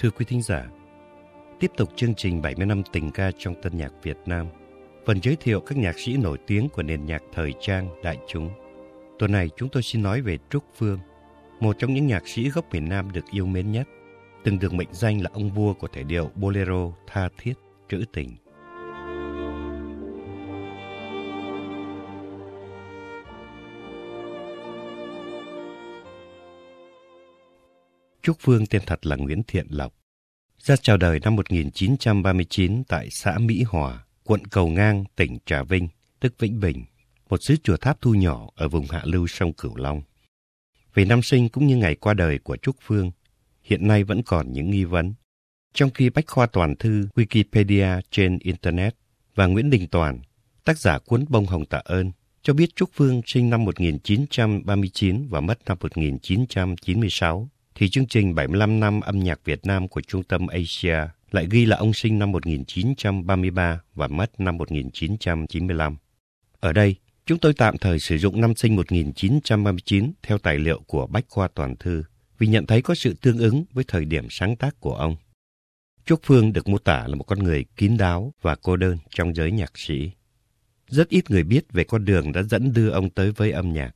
Thưa quý thính giả, tiếp tục chương trình 70 năm tình ca trong tân nhạc Việt Nam, phần giới thiệu các nhạc sĩ nổi tiếng của nền nhạc thời trang đại chúng. Tuần này chúng tôi xin nói về Trúc Phương, một trong những nhạc sĩ gốc miền Nam được yêu mến nhất, từng được mệnh danh là ông vua của thể điệu bolero tha thiết, trữ tình. Trúc Phương tên thật là Nguyễn Thiện Lộc. Ra chào đời năm 1939 tại xã Mỹ Hòa, quận Cầu Ngang, tỉnh Trà Vinh, tức Vĩnh Bình, một xứ chùa tháp thu nhỏ ở vùng hạ lưu sông Cửu Long. Về năm sinh cũng như ngày qua đời của Trúc Phương, hiện nay vẫn còn những nghi vấn. Trong khi Bách Khoa Toàn Thư Wikipedia trên Internet và Nguyễn Đình Toàn, tác giả cuốn Bông Hồng Tạ Ơn, cho biết Trúc Phương sinh năm 1939 và mất năm 1996 thì chương trình 75 năm âm nhạc Việt Nam của Trung tâm Asia lại ghi là ông sinh năm 1933 và mất năm 1995. Ở đây, chúng tôi tạm thời sử dụng năm sinh 1939 theo tài liệu của Bách Khoa Toàn Thư vì nhận thấy có sự tương ứng với thời điểm sáng tác của ông. Trúc Phương được mô tả là một con người kín đáo và cô đơn trong giới nhạc sĩ. Rất ít người biết về con đường đã dẫn đưa ông tới với âm nhạc.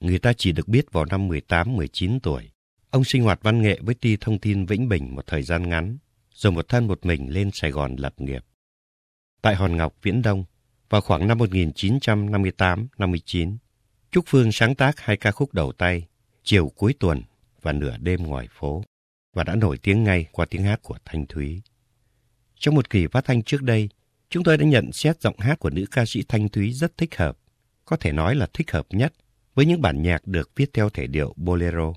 Người ta chỉ được biết vào năm 18-19 tuổi. Ông sinh hoạt văn nghệ với ti thông tin Vĩnh Bình một thời gian ngắn, rồi một thân một mình lên Sài Gòn lập nghiệp. Tại Hòn Ngọc, Viễn Đông, vào khoảng năm 1958-59, Trúc Phương sáng tác hai ca khúc đầu tay, Chiều cuối tuần và Nửa đêm ngoài phố, và đã nổi tiếng ngay qua tiếng hát của Thanh Thúy. Trong một kỳ phát thanh trước đây, chúng tôi đã nhận xét giọng hát của nữ ca sĩ Thanh Thúy rất thích hợp, có thể nói là thích hợp nhất với những bản nhạc được viết theo thể điệu bolero.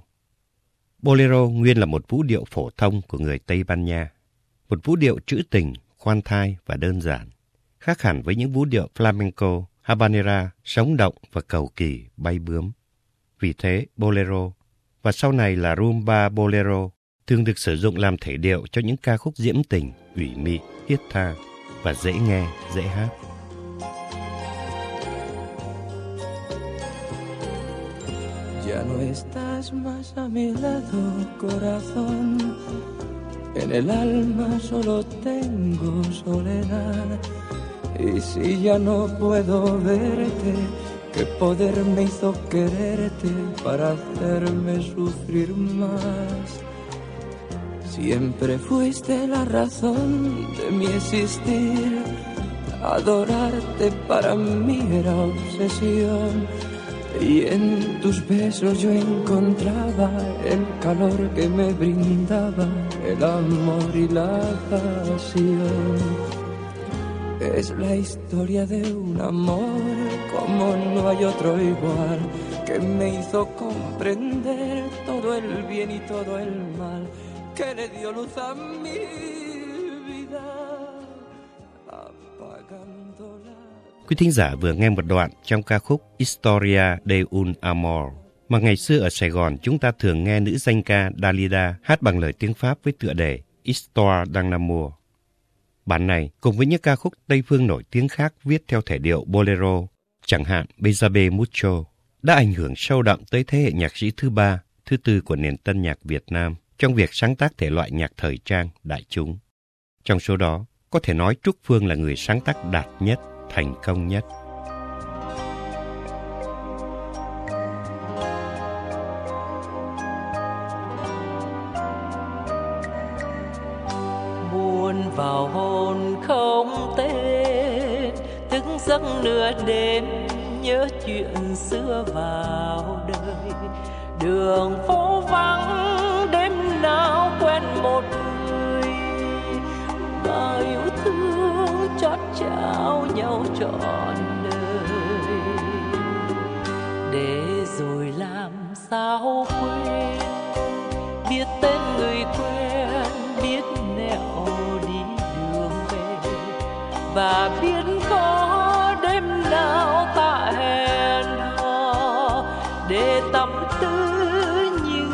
Bolero nguyên là một vũ điệu phổ thông của người Tây Ban Nha. Một vũ điệu trữ tình, khoan thai và đơn giản. Khác hẳn với những vũ điệu flamenco, habanera, sống động và cầu kỳ, bay bướm. Vì thế, bolero và sau này là rumba bolero thường được sử dụng làm thể điệu cho những ca khúc diễm tình, ủy mị, thiết tha và dễ nghe, dễ hát. Ya no más a mi lado, corazón. En el alma solo tengo soledad. Y si ya no puedo verte, ¿qué poder me hizo quererte para hacerme sufrir más? Siempre fuiste la razón de mi existir. Adorarte para mí era obsesión y en tus besos yo encontraba el calor que me brindaba el amor y la pasión. Es la historia de un amor como no hay otro igual, que me hizo comprender todo el bien y todo el mal, que le dio luz a mi vida. Quý thính giả vừa nghe một đoạn trong ca khúc Historia de un Amor mà ngày xưa ở Sài Gòn chúng ta thường nghe nữ danh ca Dalida hát bằng lời tiếng Pháp với tựa đề Histoire d'un amour. Bản này cùng với những ca khúc Tây phương nổi tiếng khác viết theo thể điệu bolero, chẳng hạn Bezabe Mucho, đã ảnh hưởng sâu đậm tới thế hệ nhạc sĩ thứ ba, thứ tư của nền tân nhạc Việt Nam trong việc sáng tác thể loại nhạc thời trang đại chúng. Trong số đó, có thể nói Trúc Phương là người sáng tác đạt nhất thành công nhất. buồn vào hồn không tên, thức giấc nửa đêm, nhớ chuyện xưa vào đời đường phố vắng, đêm nào quen một người, bao yêu thương trao nhau trọn đời. Để rồi làm sao quên, biết tên người quen, biết nẻo đi đường về. Và biết có đêm nào ta hẹn hò để tâm tư những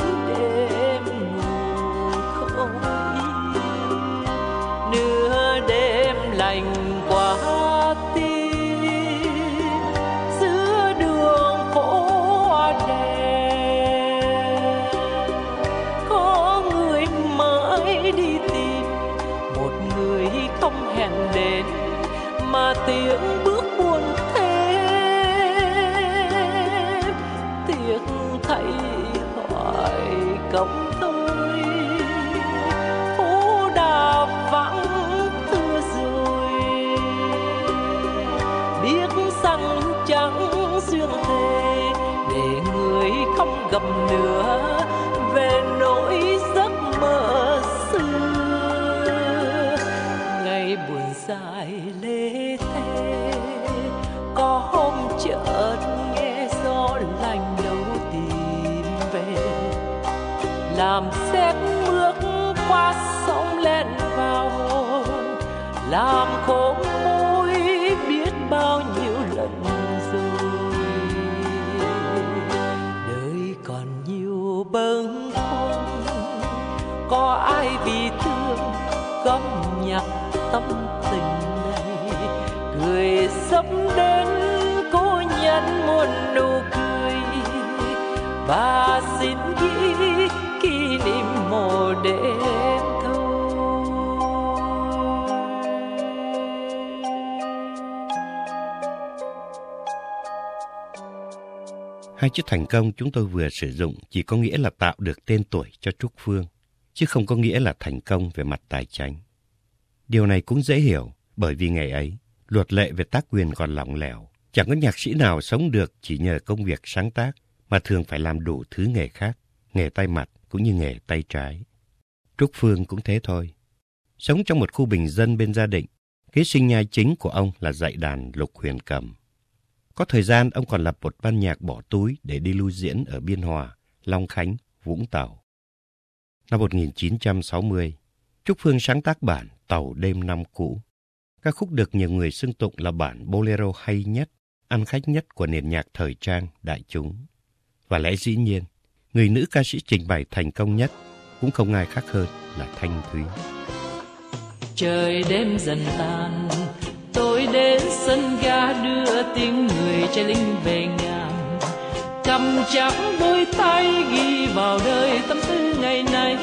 tiếng bước buồn thêm. Tiếc thay hỏi cống tôi phố đà vắng thưa rồi, biết rằng chẳng duyên thề để người không gặp nữa, về nỗi giấc mơ xưa. Ngày buồn dài làm xét bước qua sông lên vào hồn, làm khổ môi biết bao nhiêu lần rồi. Đời còn nhiều bâng khuâng, có ai vì thương góp nhặt tâm tình này? Cười sắp đến cô nhân muôn nụ cười và xin ghi đêm đêm Hai chữ thành công chúng tôi vừa sử dụng chỉ có nghĩa là tạo được tên tuổi cho Trúc Phương, chứ không có nghĩa là thành công về mặt tài chính. Điều này cũng dễ hiểu, bởi vì ngày ấy, luật lệ về tác quyền còn lỏng lẻo. Chẳng có nhạc sĩ nào sống được chỉ nhờ công việc sáng tác, mà thường phải làm đủ thứ nghề khác, nghề tay mặt cũng như nghề tay trái. Trúc Phương cũng thế thôi. Sống trong một khu bình dân bên gia định, kế sinh nhai chính của ông là dạy đàn lục huyền cầm. Có thời gian ông còn lập một ban nhạc bỏ túi để đi lưu diễn ở Biên Hòa, Long Khánh, Vũng Tàu. Năm 1960, Trúc Phương sáng tác bản Tàu đêm năm cũ. Các khúc được nhiều người xưng tụng là bản bolero hay nhất, ăn khách nhất của nền nhạc thời trang đại chúng. Và lẽ dĩ nhiên, người nữ ca sĩ trình bày thành công nhất cũng không ai khác hơn là Thanh Thúy. trời đêm dần tàn, tôi đến sân ga đưa tiếng người trai linh về ngàn cầm chặt đôi tay ghi vào đời tâm tư ngày nay,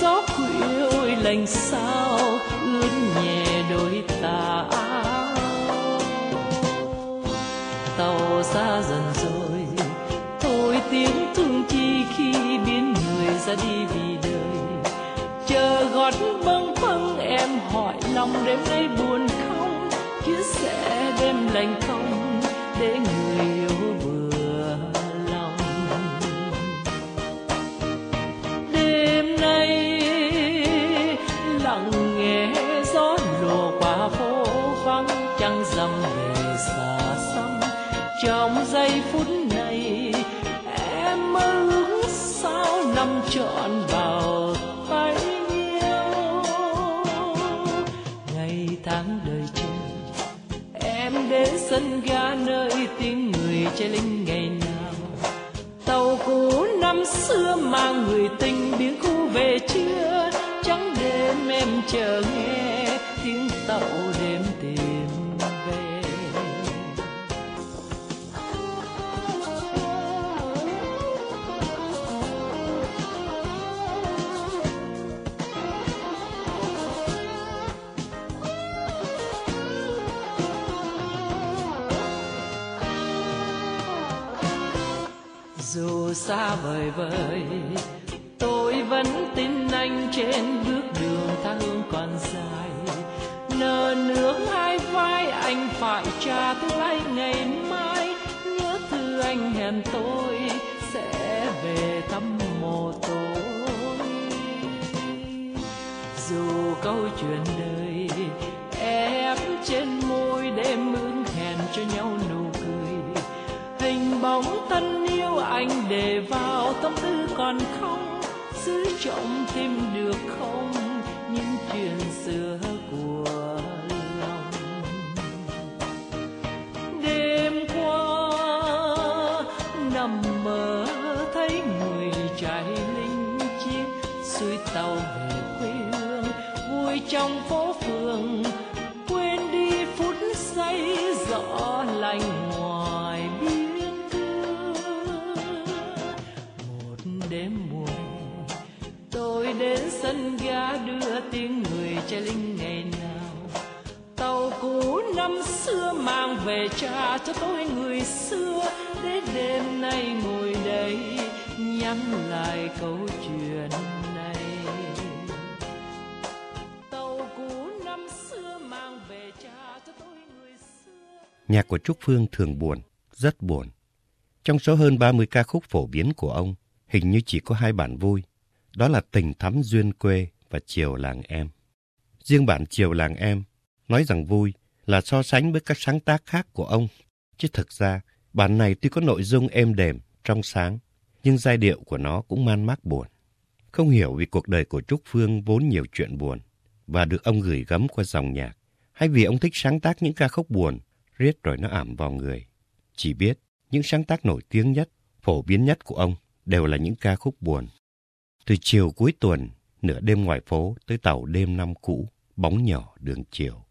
gió khuya ôi lành sao ướt nhẹ đôi tà áo tàu xa dần rồi, thôi tiếng thương chi khi biến người ra đi vì lòng đêm nay buồn không? Chia sẻ đêm lành không để người cũ năm xưa mà người tình biến khu về chưa trắng đêm em chờ nghe tiếng tàu đêm dù xa vời vời, tôi vẫn tin anh trên bước đường tha hương còn dài. Nở nước hai vai anh phải trả tương lai ngày mai, nhớ thư anh hẹn tôi sẽ về thăm mồ tôi. Dù câu chuyện đời ép trên môi đêm ương hẹn cho nhau nụ cười, hình bóng thân anh để vào tâm tư còn không? Giữ trong tim được không? Những chuyện xưa của lòng. Đêm qua, nằm mơ thấy người trai linh chiếc xuôi tàu về quê hương, vui trong phố đêm mùa tôi đến sân ga đưa tiếng người trai linh ngày nào tàu cũ năm xưa mang về cha cho tôi người xưa. Để đêm nay ngồi đây nhắn lại câu chuyện này. Tàu cũ năm xưa mang về cha cho tôi người xưa. Nhạc của Trúc Phương thường buồn, rất buồn. Trong số hơn 30 ca khúc phổ biến của ông, hình như chỉ có hai bản vui. Đó là Tình thắm duyên quê và Chiều làng em. Riêng bản Chiều làng em nói rằng vui là so sánh với các sáng tác khác của ông. Chứ thực ra, bản này tuy có nội dung êm đềm, trong sáng, nhưng giai điệu của nó cũng man mác buồn. Không hiểu vì cuộc đời của Trúc Phương vốn nhiều chuyện buồn và được ông gửi gắm qua dòng nhạc, hay vì ông thích sáng tác những ca khúc buồn, riết rồi nó ảm vào người. Chỉ biết, những sáng tác nổi tiếng nhất, phổ biến nhất của ông đều là những ca khúc buồn. Từ chiều cuối tuần, nửa đêm ngoài phố tới tàu đêm năm cũ, bóng nhỏ đường chiều.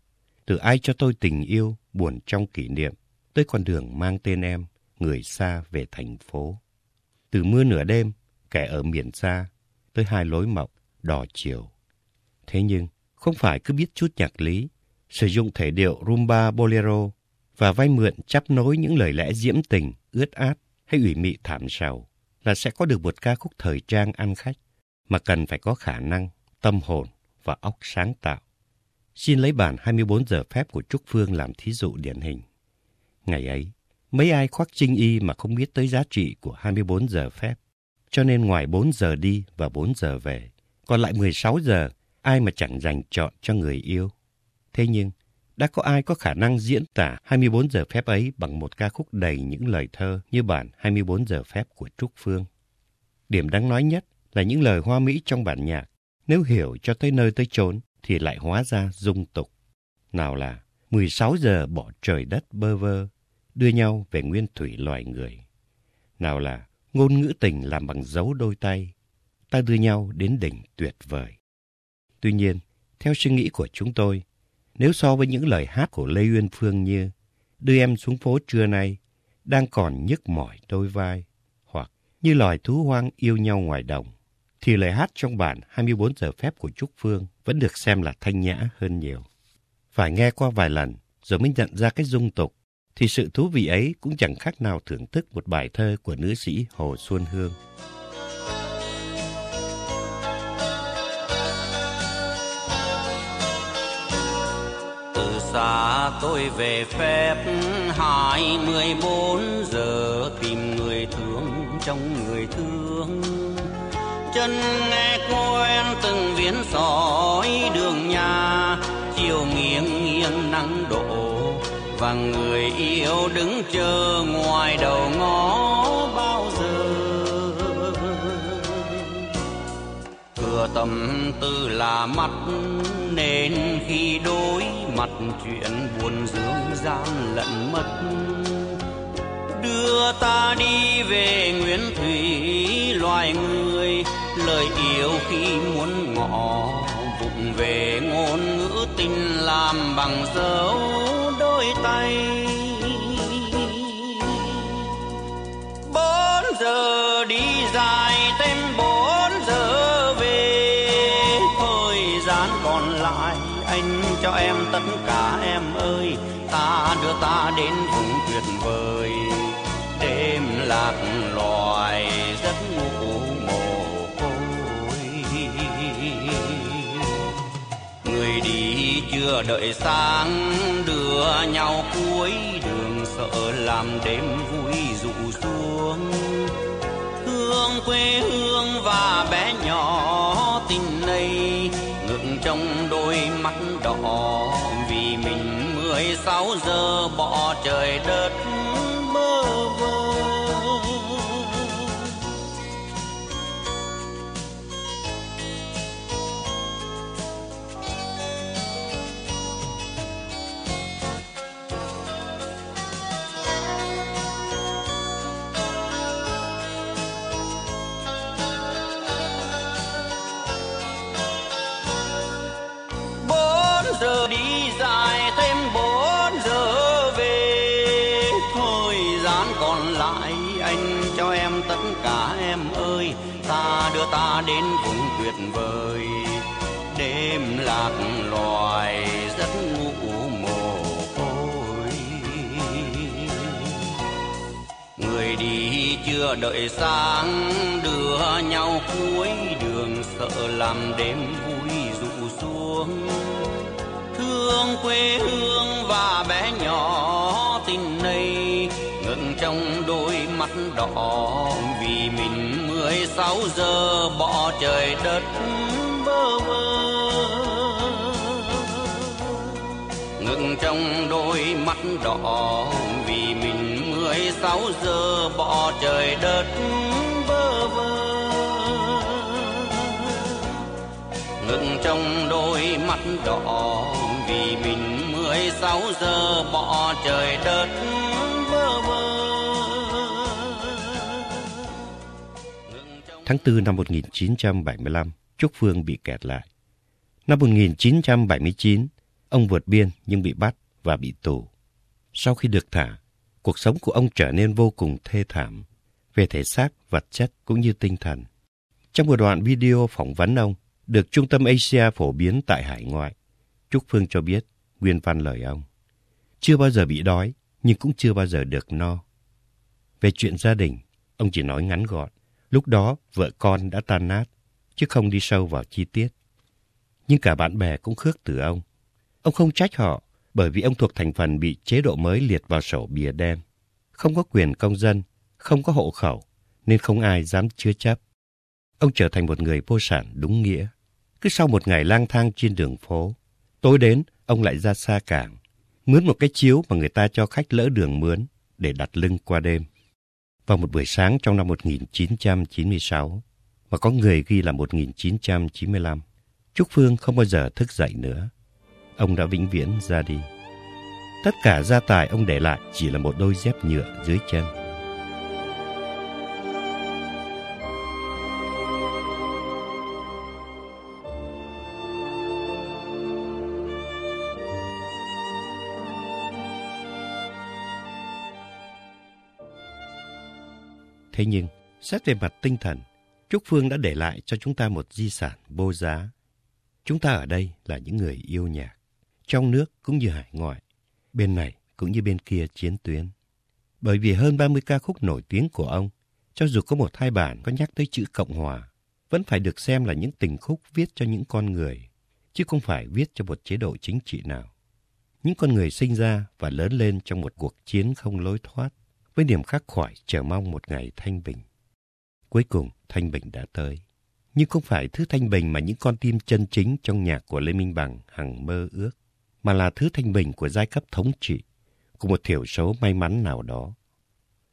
Từ ai cho tôi tình yêu, buồn trong kỷ niệm, tới con đường mang tên em, người xa về thành phố. Từ mưa nửa đêm, kẻ ở miền xa, tới hai lối mộng, đò chiều. Thế nhưng, không phải cứ biết chút nhạc lý, sử dụng thể điệu rumba bolero và vay mượn chắp nối những lời lẽ diễm tình, ướt át hay ủy mị thảm sầu là sẽ có được một ca khúc thời trang ăn khách mà cần phải có khả năng, tâm hồn và óc sáng tạo. Xin lấy bản 24 giờ phép của Trúc Phương làm thí dụ điển hình. Ngày ấy, mấy ai khoác trinh y mà không biết tới giá trị của 24 giờ phép. Cho nên ngoài 4 giờ đi và 4 giờ về, còn lại 16 giờ, ai mà chẳng dành chọn cho người yêu. Thế nhưng, đã có ai có khả năng diễn tả 24 giờ phép ấy bằng một ca khúc đầy những lời thơ như bản 24 giờ phép của Trúc Phương. Điểm đáng nói nhất là những lời hoa mỹ trong bản nhạc, nếu hiểu cho tới nơi tới chốn thì lại hóa ra dung tục. Nào là 16 giờ bỏ trời đất bơ vơ, đưa nhau về nguyên thủy loài người. Nào là ngôn ngữ tình làm bằng dấu đôi tay, ta đưa nhau đến đỉnh tuyệt vời. Tuy nhiên, theo suy nghĩ của chúng tôi, nếu so với những lời hát của Lê Uyên Phương như Đưa em xuống phố trưa nay, đang còn nhức mỏi đôi vai, hoặc như loài thú hoang yêu nhau ngoài đồng, thì lời hát trong bản 24 giờ phép của Trúc Phương vẫn được xem là thanh nhã hơn nhiều. Phải nghe qua vài lần rồi mới nhận ra cái dung tục, thì sự thú vị ấy cũng chẳng khác nào thưởng thức một bài thơ của nữ sĩ Hồ Xuân Hương. Xa tôi về phép hai mươi bốn giờ tìm người thương trong người thương. Chân nghe quen từng viễn sỏi đường nhà, chiều nghiêng nghiêng nắng đổ, và người yêu đứng chờ ngoài đầu ngõ bao giờ. Cửa tâm tư là mắt nên khi đôi mặt chuyện buồn dương gian lận mất. Đưa ta đi về nguyên thủy, loài người lời yêu khi muốn ngỏ vụng về ngôn ngữ tình làm bằng dấu đôi tay. Em, tất cả em ơi. Ta đưa ta đến vùng tuyệt vời. Đêm lạc loài giấc ngủ mồ côi. Người đi chưa đợi sáng, đưa nhau cuối đường, sợ làm đêm vui rụ xuống. Thương quê hương và bé nhỏ, tình trong đôi mắt đỏ vì mình mười sáu giờ bỏ trời đất. đến cũng tuyệt vời. Đêm lạc loài rất ngủ mồ côi. Người đi chưa đợi sáng, đưa nhau cuối đường, sợ làm đêm vui rụ xuống. Thương quê hương và bé nhỏ tình này ngừng trong đôi mắt đỏ vì mình mưa mười sáu giờ, bỏ trời đất bơ vơ ngừng trong đôi mắt đỏ, vì mình mười sáu giờ, bỏ trời đất bơ vơ ngừng trong đôi mắt đỏ, vì mình mười sáu giờ, bỏ trời đất Tháng 4 năm 1975, Trúc Phương bị kẹt lại. Năm 1979, ông vượt biên nhưng bị bắt và bị tù. Sau khi được thả, cuộc sống của ông trở nên vô cùng thê thảm, về thể xác, vật chất cũng như tinh thần. Trong một đoạn video phỏng vấn ông, được Trung tâm Asia phổ biến tại hải ngoại, Trúc Phương cho biết nguyên văn lời ông. Chưa bao giờ bị đói, nhưng cũng chưa bao giờ được no. Về chuyện gia đình, ông chỉ nói ngắn gọn. Lúc đó vợ con đã tan nát, chứ không đi sâu vào chi tiết. Nhưng cả bạn bè cũng khước từ ông. Ông không trách họ bởi vì ông thuộc thành phần bị chế độ mới liệt vào sổ bìa đen. Không có quyền công dân, không có hộ khẩu, nên không ai dám chứa chấp. Ông trở thành một người vô sản đúng nghĩa. Cứ sau một ngày lang thang trên đường phố, tối đến ông lại ra xa cảng, mướn một cái chiếu mà người ta cho khách lỡ đường mướn để đặt lưng qua đêm. Vào một buổi sáng trong năm 1996, mà có người ghi là 1995, Trúc Phương không bao giờ thức dậy nữa. Ông đã vĩnh viễn ra đi. Tất cả gia tài ông để lại chỉ là một đôi dép nhựa dưới chân. Thế nhưng, xét về mặt tinh thần, Trúc Phương đã để lại cho chúng ta một di sản vô giá. Chúng ta ở đây là những người yêu nhạc, trong nước cũng như hải ngoại, bên này cũng như bên kia chiến tuyến. Bởi vì hơn 30 ca khúc nổi tiếng của ông, cho dù có một hai bản có nhắc tới chữ Cộng Hòa, vẫn phải được xem là những tình khúc viết cho những con người, chứ không phải viết cho một chế độ chính trị nào. Những con người sinh ra và lớn lên trong một cuộc chiến không lối thoát, với niềm khắc khoải chờ mong một ngày thanh bình. Cuối cùng, thanh bình đã tới. Nhưng không phải thứ thanh bình mà những con tim chân chính trong nhạc của Lê Minh Bằng hằng mơ ước, mà là thứ thanh bình của giai cấp thống trị, của một thiểu số may mắn nào đó.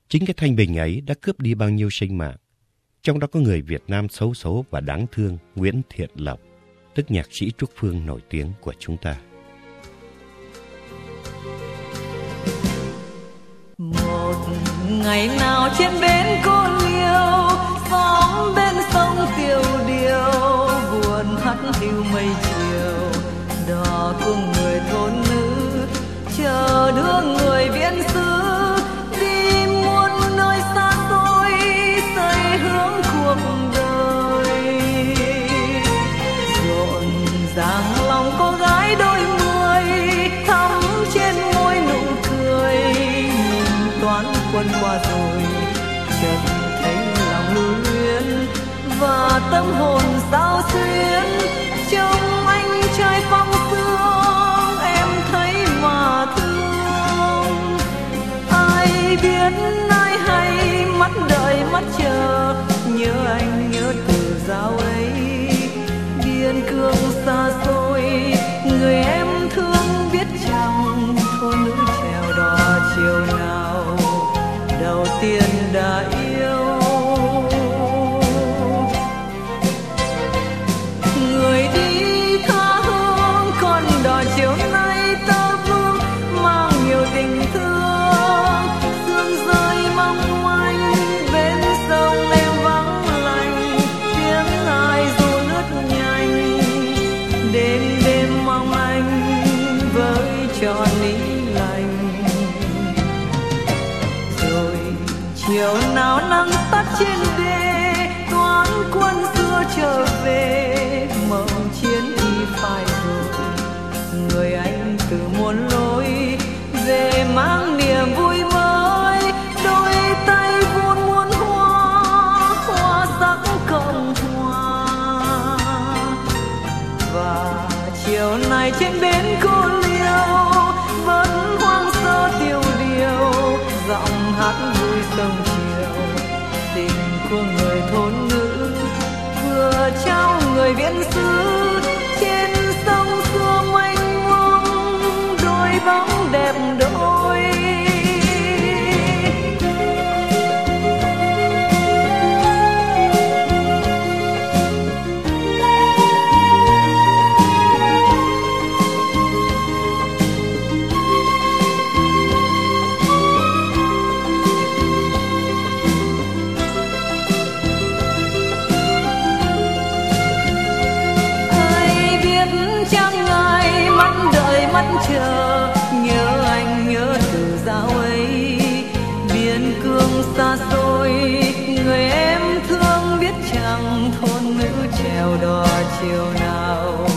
Chính cái thanh bình ấy đã cướp đi bao nhiêu sinh mạng, trong đó có người Việt Nam xấu số và đáng thương Nguyễn Thiện Lộc, tức nhạc sĩ Trúc Phương nổi tiếng của chúng ta. Ngày nào trên bến cô liêu, xóm bên sông tiêu điều, buồn hắt hiu mây chiều, đò cùng tâm hồn sao xuyến trong anh trai phong sương em thấy mà thương. Ai biết ai hay, mắt đợi mắt chờ. Nhớ anh, nhớ từ giao ấy. Biên cương xa xôi, người em thương biết chăng? Thôn nữ trèo đò chiều nào? Đầu tiên đã chiều nào.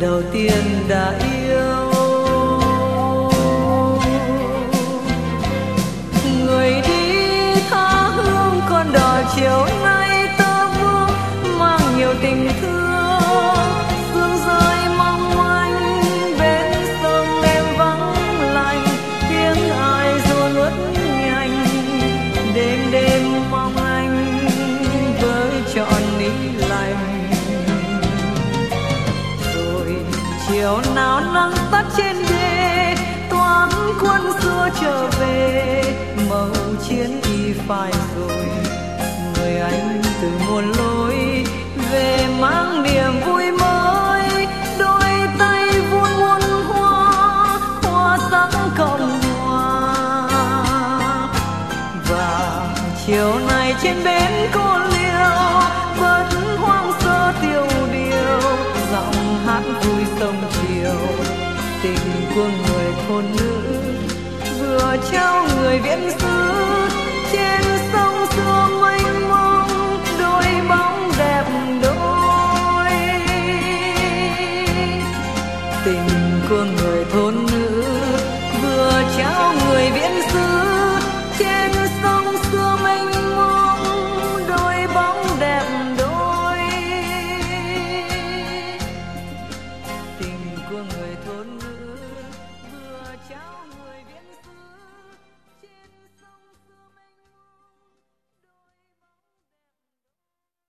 Đầu tiên đã yêu trên bến cô